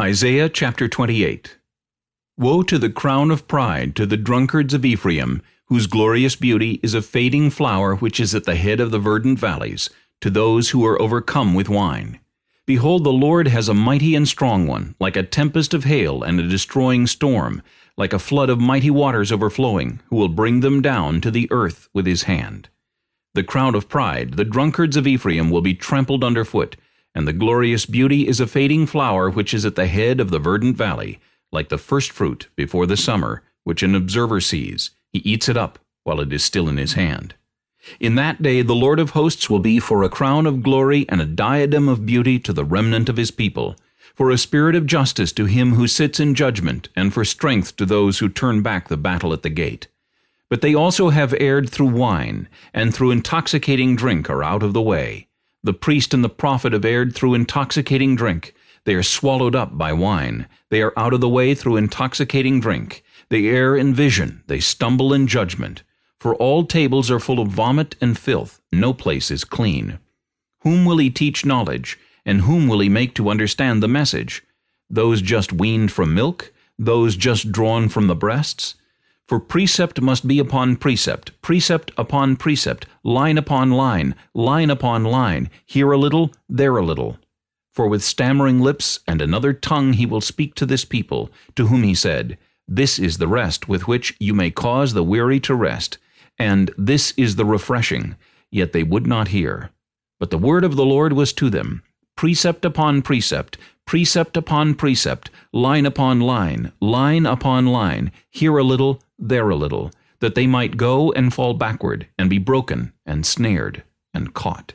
Isaiah chapter 28 Woe to the crown of pride, to the drunkards of Ephraim, whose glorious beauty is a fading flower which is at the head of the verdant valleys, to those who are overcome with wine. Behold, the Lord has a mighty and strong one, like a tempest of hail and a destroying storm, like a flood of mighty waters overflowing, who will bring them down to the earth with his hand. The crown of pride, the drunkards of Ephraim, will be trampled underfoot, and the glorious beauty is a fading flower which is at the head of the verdant valley, like the first fruit before the summer, which an observer sees. He eats it up while it is still in his hand. In that day the Lord of hosts will be for a crown of glory and a diadem of beauty to the remnant of his people, for a spirit of justice to him who sits in judgment, and for strength to those who turn back the battle at the gate. But they also have erred through wine, and through intoxicating drink are out of the way. The priest and the prophet have erred through intoxicating drink. They are swallowed up by wine. They are out of the way through intoxicating drink. They err in vision. They stumble in judgment. For all tables are full of vomit and filth. No place is clean. Whom will he teach knowledge? And whom will he make to understand the message? Those just weaned from milk? Those just drawn from the breasts? For precept must be upon precept, precept upon precept, line upon line, line upon line, here a little, there a little. For with stammering lips and another tongue he will speak to this people, to whom he said, This is the rest with which you may cause the weary to rest, and this is the refreshing, yet they would not hear. But the word of the Lord was to them, precept upon precept, precept upon precept, line upon line, line upon line, here a little, there a little, that they might go and fall backward, and be broken, and snared, and caught.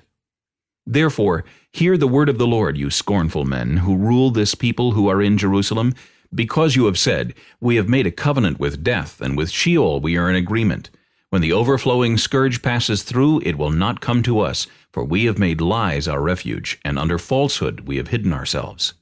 Therefore, hear the word of the Lord, you scornful men, who rule this people who are in Jerusalem, because you have said, We have made a covenant with death, and with Sheol we are in agreement. When the overflowing scourge passes through, it will not come to us, for we have made lies our refuge, and under falsehood we have hidden ourselves.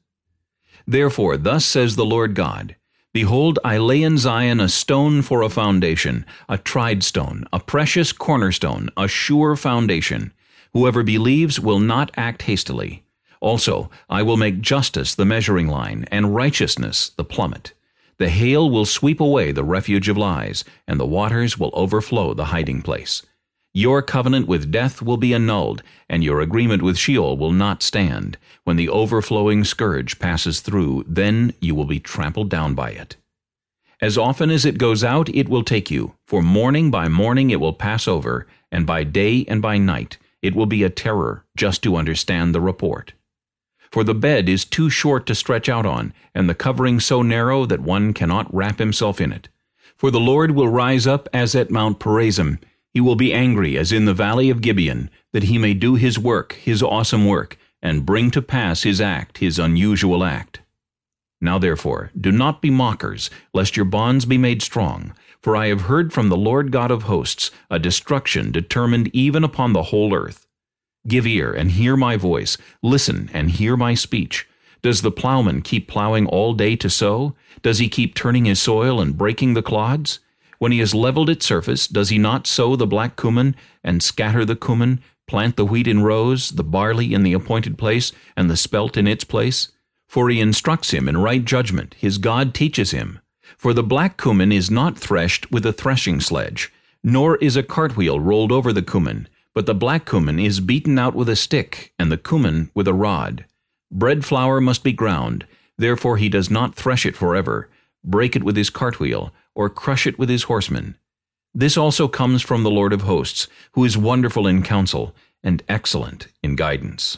Therefore, thus says the Lord God, Behold, I lay in Zion a stone for a foundation, a tried stone, a precious cornerstone, a sure foundation. Whoever believes will not act hastily. Also, I will make justice the measuring line, and righteousness the plummet. The hail will sweep away the refuge of lies, and the waters will overflow the hiding place. Your covenant with death will be annulled, and your agreement with Sheol will not stand. When the overflowing scourge passes through, then you will be trampled down by it. As often as it goes out, it will take you, for morning by morning it will pass over, and by day and by night it will be a terror just to understand the report. For the bed is too short to stretch out on, and the covering so narrow that one cannot wrap himself in it. For the Lord will rise up as at Mount Perazim, he will be angry as in the valley of Gibeon, that he may do his work, his awesome work, and bring to pass his act, his unusual act. Now therefore, do not be mockers, lest your bonds be made strong. For I have heard from the Lord God of hosts a destruction determined even upon the whole earth. Give ear and hear my voice, listen and hear my speech. Does the plowman keep plowing all day to sow? Does he keep turning his soil and breaking the clods? When he has leveled its surface, does he not sow the black cumin, and scatter the cumin, plant the wheat in rows, the barley in the appointed place, and the spelt in its place? For he instructs him in right judgment, his God teaches him. For the black cumin is not threshed with a threshing sledge, nor is a cartwheel rolled over the cumin, but the black cumin is beaten out with a stick, and the cumin with a rod. Bread flour must be ground, therefore he does not thresh it forever, break it with his cartwheel, or crush it with his horsemen. This also comes from the Lord of hosts, who is wonderful in counsel, and excellent in guidance.